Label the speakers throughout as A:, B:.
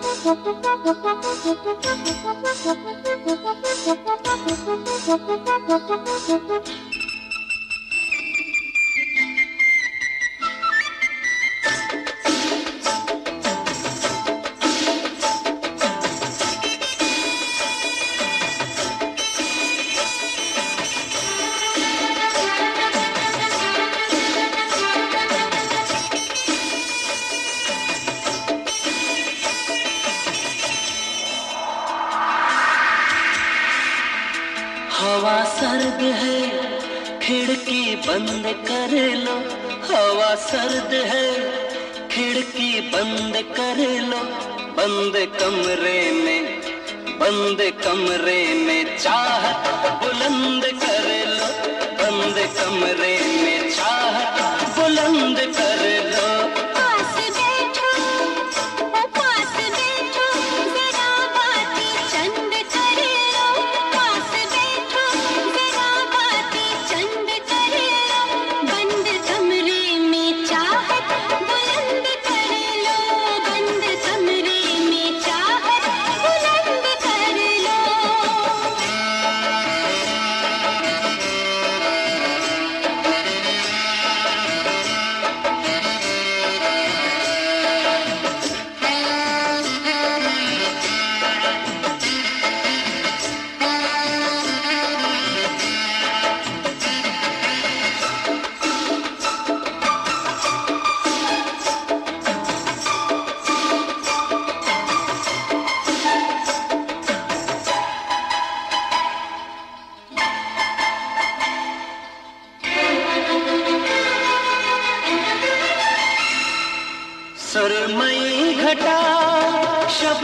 A: Thank you. हवा सर्द है, खिड़की बंद कर लो। हवा सर्द है, खिड़की बंद कर लो। बंद कमरे में, बंद कमरे में चाहत बुलंद कर लो। बंद कमरे में चाहत बुलंद कर लो।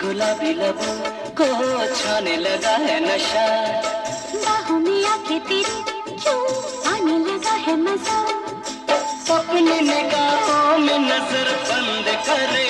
A: गुलाबी लबों को छाने लगा है नशा।
B: बाहों में आके तेरे क्यों आने लगा है मज़ा?
A: अपनी निगाहों में नज़र बंद करे।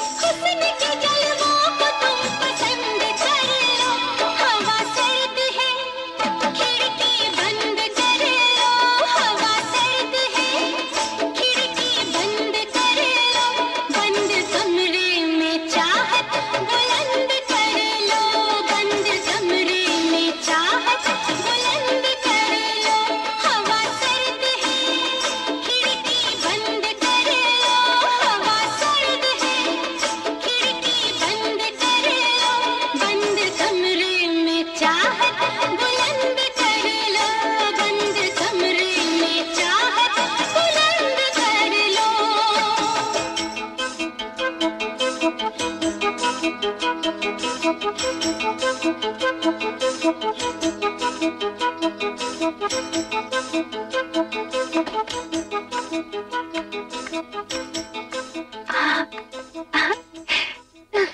A: Thank you.